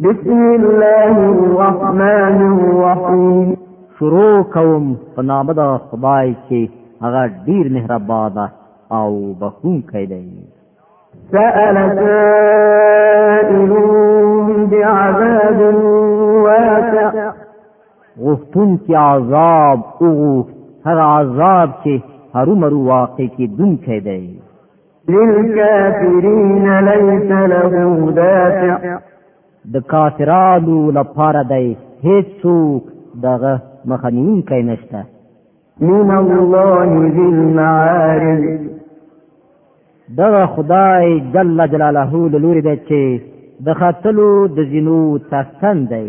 بسم الله الرحمن الرحیم شروع کوم په نام د خدای چې هغه ډیر مهربان ده او بخښونکی دی سأل سائل بعذاب واسع غفتون کی عذاب او هغه عذاب چې هرو مرو واقع کې دن کې دی للكافرين ليس له دافع د کافرانو لپاره دی هیڅ څوک دغه مخنیونکی نشته من الله ذی المعارج دغه خدای جل جلاله له لوري دی چې د خاتلو د زینو ترڅن دی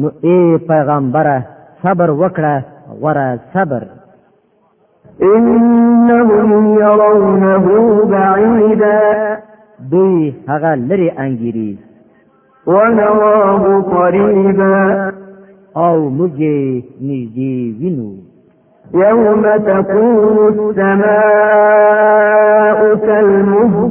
نو اے پیغمبره صبر وکړه غره صبر انهم يرونه بعيدا دوی هغه لري انګيري ونراه قريبا او موږ نږدې وینو يوم تكون السماء كالمهر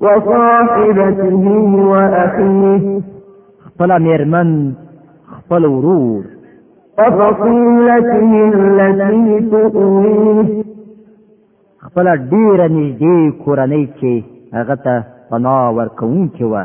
وصاحبته وأخيه خپل مېرمن خپل ورور وفصيلته التي تؤويه خپل ډېره نږدې کورنۍ چې هغه ته پناه ورکوونکې وه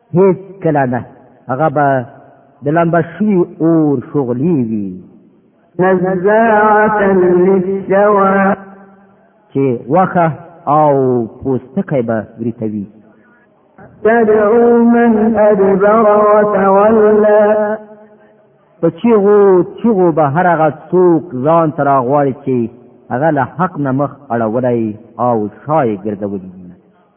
هیڅ کله نه هغه به د لمبه شوي اور شغلې وي نزاعة للشوى چې وخه او پوستکی به وریتوي تدعو من ادبر وتولى په چیغو چیغو به هر هغه څوک ځان ته راغواړي چې هغه له حق نه مخ اړولی او شای ګرځولی